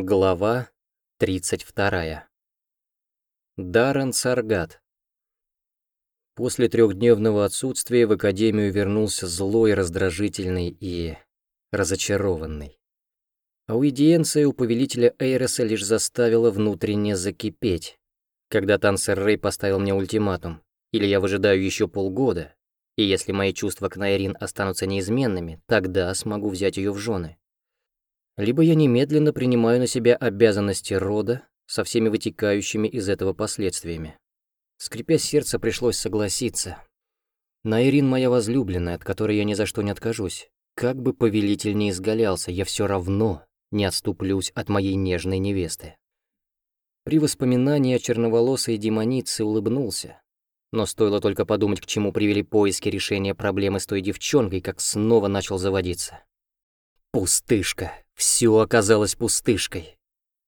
Глава 32. Даррен Саргат. После трехдневного отсутствия в академию вернулся злой, раздражительный и разочарованный. Аудиенция у повелителя Эйреса лишь заставила внутренне закипеть, когда Тансер Рэй поставил мне ультиматум, или я выжидаю еще полгода, и если мои чувства к Найрин останутся неизменными, тогда смогу взять ее в жены либо я немедленно принимаю на себя обязанности рода со всеми вытекающими из этого последствиями. Скрипя сердце, пришлось согласиться. Найрин моя возлюбленная, от которой я ни за что не откажусь. Как бы повелитель не изгалялся, я все равно не отступлюсь от моей нежной невесты. При воспоминании о черноволосой демонице улыбнулся. Но стоило только подумать, к чему привели поиски решения проблемы с той девчонкой, как снова начал заводиться. Пустышка. Все оказалось пустышкой.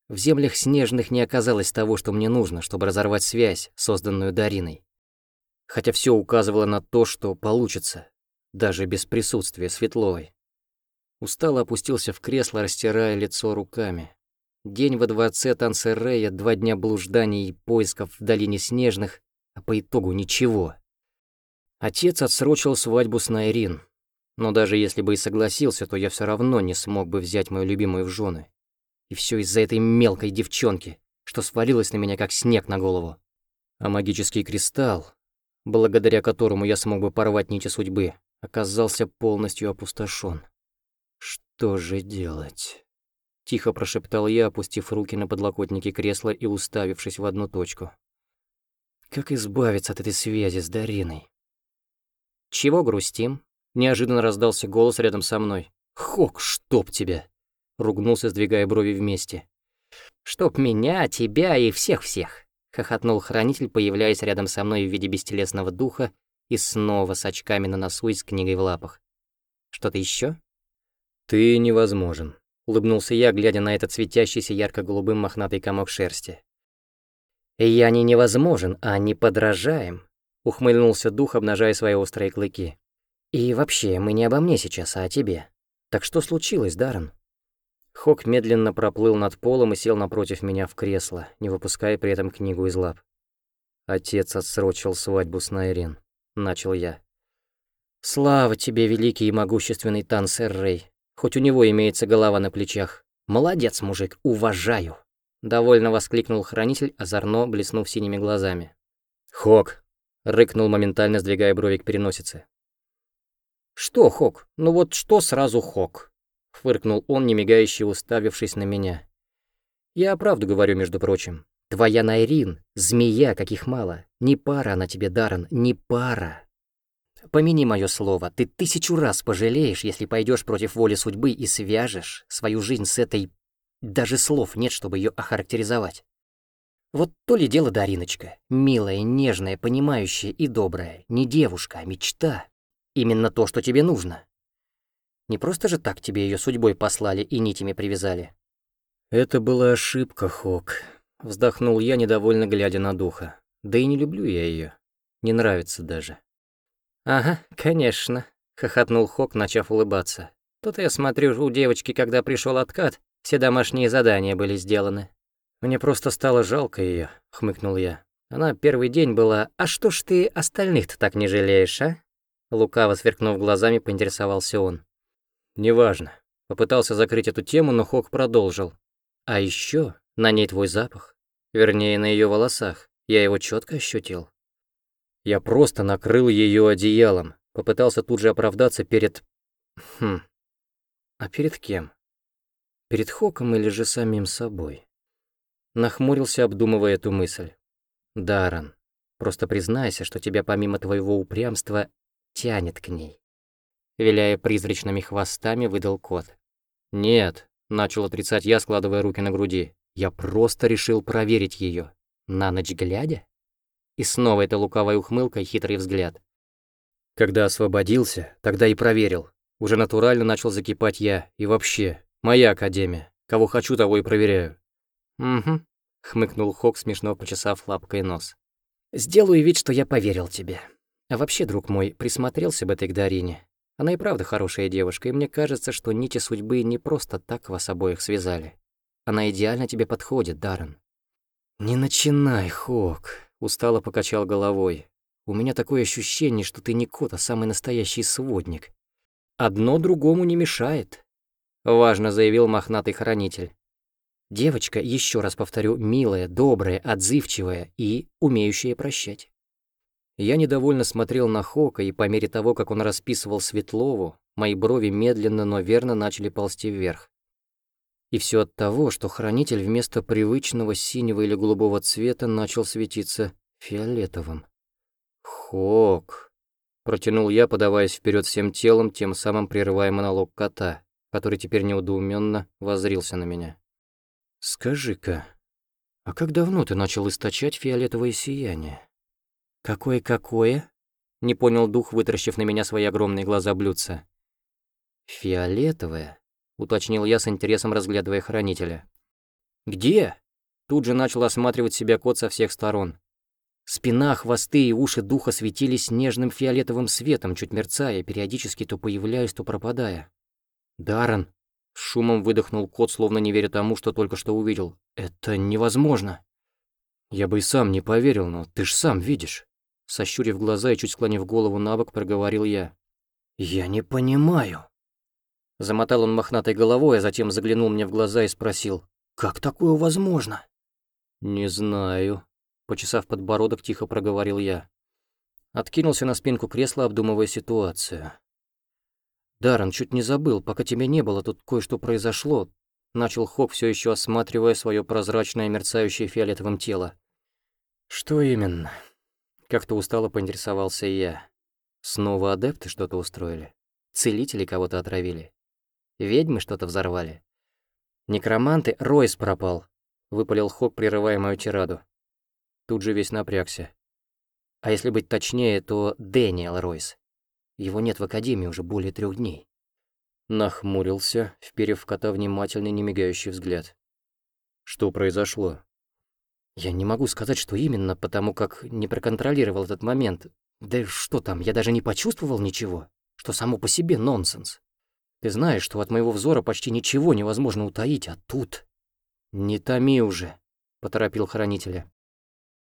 В землях снежных не оказалось того, что мне нужно, чтобы разорвать связь, созданную Дариной. Хотя все указывало на то, что получится, даже без присутствия Светловой. Устало опустился в кресло, растирая лицо руками. День во дворце Тансерея, два дня блужданий и поисков в долине снежных, а по итогу ничего. Отец отсрочил свадьбу с Найрин, но даже если бы и согласился, то я все равно не смог бы взять мою любимую в жены. И все из-за этой мелкой девчонки, что свалилась на меня как снег на голову. А магический кристалл, благодаря которому я смог бы порвать нити судьбы, оказался полностью опустошен. Что же делать? Тихо прошептал я, опустив руки на подлокотники кресла и уставившись в одну точку. Как избавиться от этой связи с Дариной? Чего грустим? Неожиданно раздался голос рядом со мной. «Хок, чтоб тебя!» Ругнулся, сдвигая брови вместе. «Чтоб меня, тебя и всех-всех!» Хохотнул хранитель, появляясь рядом со мной в виде бестелесного духа и снова с очками на носу и с книгой в лапах. «Что-то еще? «Ты невозможен», — улыбнулся я, глядя на этот светящийся ярко-голубым мохнатый комок шерсти. «Я не невозможен, а не подражаем», — ухмыльнулся дух, обнажая свои острые клыки. И вообще, мы не обо мне сейчас, а о тебе. Так что случилось, Даррен?» Хок медленно проплыл над полом и сел напротив меня в кресло, не выпуская при этом книгу из лап. «Отец отсрочил свадьбу с Найрин», — начал я. «Слава тебе, великий и могущественный Тансер Рэй. Хоть у него имеется голова на плечах. Молодец, мужик, уважаю!» Довольно воскликнул хранитель, озорно блеснув синими глазами. «Хок!» — рыкнул моментально, сдвигая брови к переносице. «Что, Хок? Ну вот что сразу Хок?» — фыркнул он, немигающе уставившись на меня. «Я правду говорю, между прочим. Твоя Найрин — змея, каких мало. Не пара она тебе, Даррен, не пара. Помяни мое слово, ты тысячу раз пожалеешь, если пойдешь против воли судьбы и свяжешь свою жизнь с этой... Даже слов нет, чтобы ее охарактеризовать. Вот то ли дело Дариночка, милая, нежная, понимающая и добрая, не девушка, а мечта. Именно то, что тебе нужно. Не просто же так тебе ее судьбой послали и нитями привязали. Это была ошибка, Хок. Вздохнул я, недовольно глядя на духа. Да и не люблю я ее. Не нравится даже. Ага, конечно, хохотнул Хок, начав улыбаться. Тут я смотрю, у девочки, когда пришел откат, все домашние задания были сделаны. Мне просто стало жалко ее, хмыкнул я. Она первый день была, а что ж ты остальных-то так не жалеешь, а? Лукаво сверкнув глазами, поинтересовался он. «Неважно». Попытался закрыть эту тему, но Хок продолжил. «А еще на ней твой запах. Вернее, на ее волосах. Я его четко ощутил». Я просто накрыл ее одеялом. Попытался тут же оправдаться перед... Хм... А перед кем? Перед Хоком или же самим собой? Нахмурился, обдумывая эту мысль. Даран, просто признайся, что тебя помимо твоего упрямства тянет к ней. Виляя призрачными хвостами, выдал кот. «Нет», — начал отрицать я, складывая руки на груди. «Я просто решил проверить ее. На ночь глядя?» И снова эта лукавая ухмылка и хитрый взгляд. Когда освободился, тогда и проверил. Уже натурально начал закипать я. И вообще, моя академия. Кого хочу, того и проверяю. «Угу», — хмыкнул Хок, смешно почесав лапкой нос. «Сделаю вид, что я поверил тебе. А вообще, друг мой, присмотрелся бы ты к Дарине. Она и правда хорошая девушка, и мне кажется, что нити судьбы не просто так вас обоих связали. Она идеально тебе подходит, Даррен». «Не начинай, Хок», — устало покачал головой. «У меня такое ощущение, что ты не кот, а самый настоящий сводник. Одно другому не мешает», — важно заявил мохнатый хранитель. «Девочка, еще раз повторю, милая, добрая, отзывчивая и умеющая прощать». Я недовольно смотрел на Хока, и по мере того, как он расписывал Светлову, мои брови медленно, но верно начали ползти вверх. И все от того, что хранитель вместо привычного синего или голубого цвета начал светиться фиолетовым. «Хок!» — протянул я, подаваясь вперед всем телом, тем самым прерывая монолог кота, который теперь неудоуменно возрился на меня. «Скажи-ка, а как давно ты начал источать фиолетовое сияние?» «Какое-какое?» — не понял дух, вытаращив на меня свои огромные глаза блюдца. «Фиолетовое», — уточнил я с интересом, разглядывая хранителя. «Где?» — тут же начал осматривать себя кот со всех сторон. Спина, хвосты и уши духа светились нежным фиолетовым светом, чуть мерцая, периодически то появляясь, то пропадая. «Даррен!» — шумом выдохнул кот, словно не веря тому, что только что увидел. «Это невозможно!» «Я бы и сам не поверил, но ты ж сам видишь!» Сощурив глаза и чуть склонив голову на бок, проговорил я. «Я не понимаю». Замотал он мохнатой головой, а затем заглянул мне в глаза и спросил, «Как такое возможно?» «Не знаю», — почесав подбородок, тихо проговорил я. Откинулся на спинку кресла, обдумывая ситуацию. «Даррен, чуть не забыл, пока тебя не было, тут кое-что произошло», — начал Хок, все еще осматривая свое прозрачное, мерцающее фиолетовым тело. «Что именно?» Как-то устало поинтересовался я. Снова адепты что-то устроили? Целители кого-то отравили? Ведьмы что-то взорвали? Некроманты? Ройс пропал. Выпалил Хок, прерывая мою тираду. Тут же весь напрягся. А если быть точнее, то Дэниел Ройс. Его нет в Академии уже более трех дней. Нахмурился, вперев в кота внимательный, немигающий взгляд. Что произошло? Я не могу сказать, что именно, потому как не проконтролировал этот момент. Да что там, я даже не почувствовал ничего, что само по себе нонсенс. Ты знаешь, что от моего взора почти ничего невозможно утаить, а тут... «Не томи уже», — поторопил хранителя.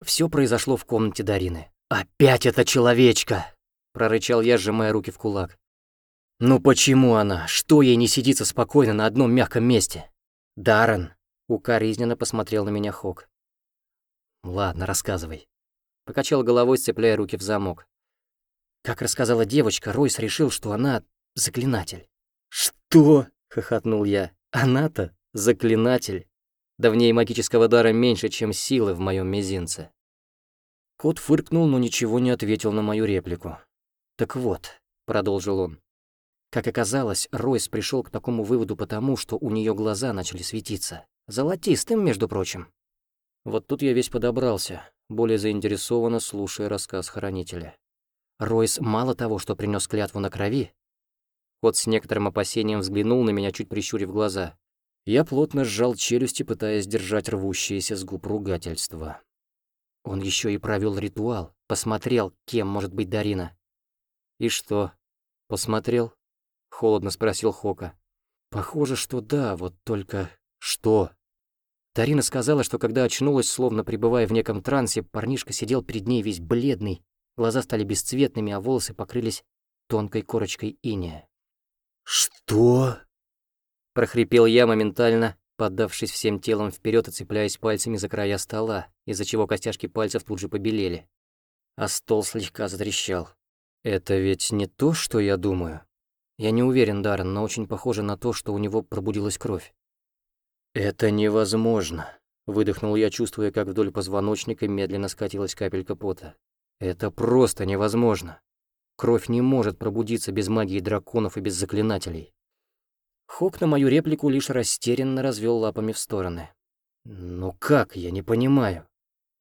Все произошло в комнате Дарины. «Опять эта человечка!» — прорычал я, сжимая руки в кулак. «Ну почему она? Что ей не сидится спокойно на одном мягком месте?» «Даррен!» — укоризненно посмотрел на меня Хок. «Ладно, рассказывай». Покачал головой, сцепляя руки в замок. Как рассказала девочка, Ройс решил, что она заклинатель. «Что?» — хохотнул я. «Она-то заклинатель. Да в ней магического дара меньше, чем силы в моем мизинце». Кот фыркнул, но ничего не ответил на мою реплику. «Так вот», — продолжил он, — «как оказалось, Ройс пришел к такому выводу потому, что у нее глаза начали светиться. Золотистым, между прочим. Вот тут я весь подобрался, более заинтересованно слушая рассказ хранителя. Ройс мало того, что принес клятву на крови, кот с некоторым опасением взглянул на меня, чуть прищурив глаза. Я плотно сжал челюсти, пытаясь держать рвущиеся с губ ругательства. Он еще и провел ритуал, посмотрел, кем может быть Дарина. «И что, посмотрел?» — холодно спросил Хока. «Похоже, что да, вот только что?» Тарина сказала, что когда очнулась, словно пребывая в неком трансе, парнишка сидел перед ней весь бледный, глаза стали бесцветными, а волосы покрылись тонкой корочкой иния. «Что?» — прохрипел я моментально, поддавшись всем телом вперед и цепляясь пальцами за края стола, из-за чего костяшки пальцев тут же побелели. А стол слегка затрещал. «Это ведь не то, что я думаю. Я не уверен, Даррен, но очень похоже на то, что у него пробудилась кровь. «Это невозможно», — выдохнул я, чувствуя, как вдоль позвоночника медленно скатилась капелька пота. «Это просто невозможно. Кровь не может пробудиться без магии драконов и без заклинателей». Хок на мою реплику лишь растерянно развел лапами в стороны. «Ну как, я не понимаю.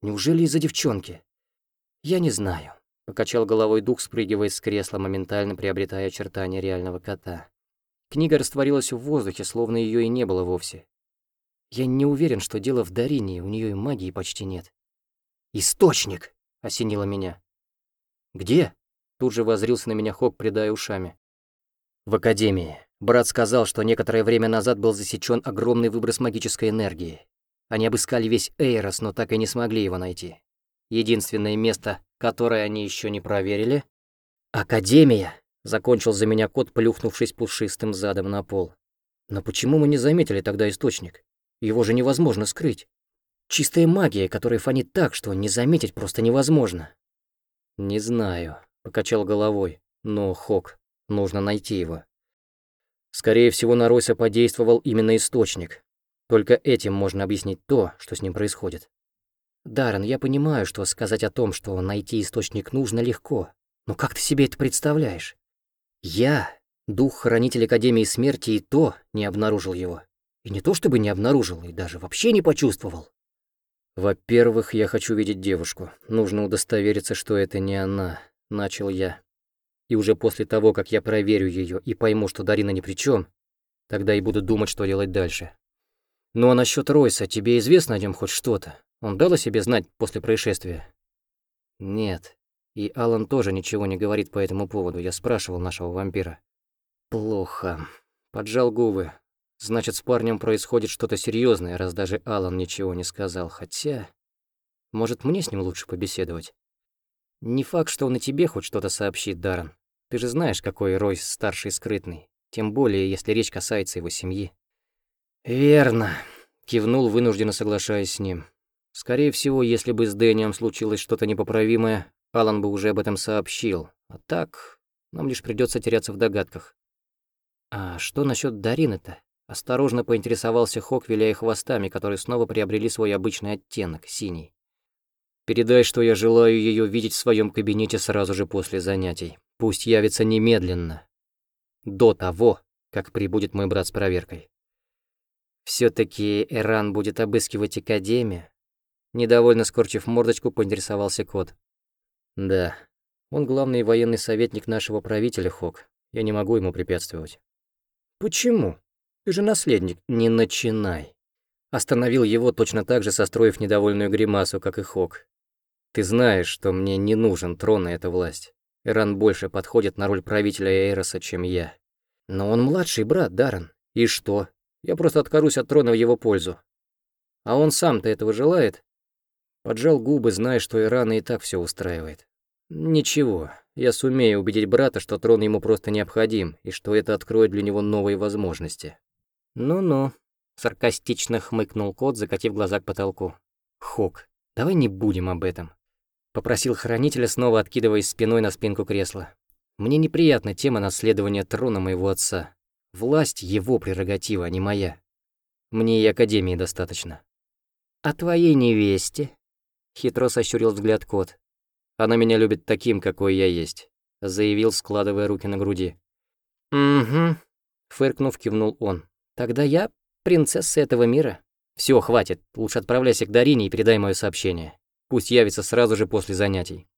Неужели из-за девчонки?» «Я не знаю», — покачал головой дух, спрыгивая с кресла, моментально приобретая очертания реального кота. Книга растворилась в воздухе, словно ее и не было вовсе. Я не уверен, что дело в Дарине, у нее и магии почти нет. «Источник!» — осенило меня. «Где?» — тут же возрился на меня Хок, придая ушами. «В академии. Брат сказал, что некоторое время назад был засечен огромный выброс магической энергии. Они обыскали весь Эйрос, но так и не смогли его найти. Единственное место, которое они еще не проверили — Академия, закончил за меня кот, плюхнувшись пушистым задом на пол. Но почему мы не заметили тогда источник? Его же невозможно скрыть. Чистая магия, которая фонит так, что не заметить просто невозможно. Не знаю, покачал головой, но Хок, нужно найти его. Скорее всего, на Ройса подействовал именно источник. Только этим можно объяснить то, что с ним происходит. Даррен, я понимаю, что сказать о том, что найти источник нужно легко. Но как ты себе это представляешь? Я, дух-хранитель Академии Смерти, и то не обнаружил его. И не то чтобы не обнаружил, и даже вообще не почувствовал. Во-первых, я хочу видеть девушку. Нужно удостовериться, что это не она, начал я. И уже после того, как я проверю ее и пойму, что Дарина ни при чем, тогда и буду думать, что делать дальше. Ну а насчет Ройса, тебе известно о нем хоть что-то? Он дал о себе знать после происшествия? Нет. И Алан тоже ничего не говорит по этому поводу, я спрашивал нашего вампира. Плохо. Поджал губы. Значит, с парнем происходит что-то серьезное, раз даже Алан ничего не сказал. Хотя... Может, мне с ним лучше побеседовать? Не факт, что он и тебе хоть что-то сообщит, Даррен. Ты же знаешь, какой Ройс старший и скрытный. Тем более, если речь касается его семьи. «Верно», — кивнул, вынужденно соглашаясь с ним. «Скорее всего, если бы с Дэнием случилось что-то непоправимое, Алан бы уже об этом сообщил. А так, нам лишь придется теряться в догадках». «А что насчет Дарины-то?» Осторожно поинтересовался Хок, виляя хвостами, которые снова приобрели свой обычный оттенок, синий. «Передай, что я желаю ее видеть в своем кабинете сразу же после занятий. Пусть явится немедленно. До того, как прибудет мой брат с проверкой». все таки Эран будет обыскивать Академию?» Недовольно скорчив мордочку, поинтересовался кот. «Да, он главный военный советник нашего правителя, Хок. Я не могу ему препятствовать». «Почему?» Ты же наследник, не начинай. Остановил его, точно так же состроив недовольную гримасу, как и Хок. Ты знаешь, что мне не нужен трон и эта власть. Иран больше подходит на роль правителя Эйроса, чем я. Но он младший брат, Даррен. И что? Я просто откажусь от трона в его пользу. А он сам-то этого желает? Поджал губы, зная, что Ирана и так все устраивает. Ничего, я сумею убедить брата, что трон ему просто необходим, и что это откроет для него новые возможности. «Ну-ну», — саркастично хмыкнул кот, закатив глаза к потолку. «Хок, давай не будем об этом», — попросил хранителя, снова откидываясь спиной на спинку кресла. «Мне неприятна тема наследования трона моего отца. Власть — его прерогатива, а не моя. Мне и Академии достаточно». «А твоей невесте?» — хитро сощурил взгляд кот. «Она меня любит таким, какой я есть», — заявил, складывая руки на груди. «Угу», — фыркнув, кивнул он. Тогда я принцесса этого мира. Все, хватит. Лучше отправляйся к Дарине и передай мое сообщение. Пусть явится сразу же после занятий.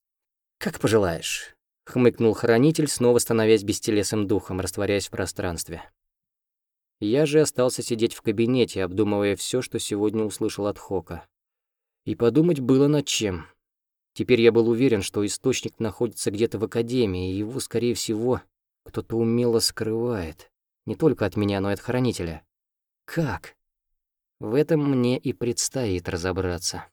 Как пожелаешь. Хмыкнул хранитель, снова становясь бестелесым духом, растворяясь в пространстве. Я же остался сидеть в кабинете, обдумывая все, что сегодня услышал от Хока. И подумать было над чем. Теперь я был уверен, что источник находится где-то в Академии, и его, скорее всего, кто-то умело скрывает. Не только от меня, но и от хранителя. Как? В этом мне и предстоит разобраться.